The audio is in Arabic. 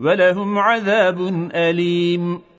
ولهم عذاب أليم.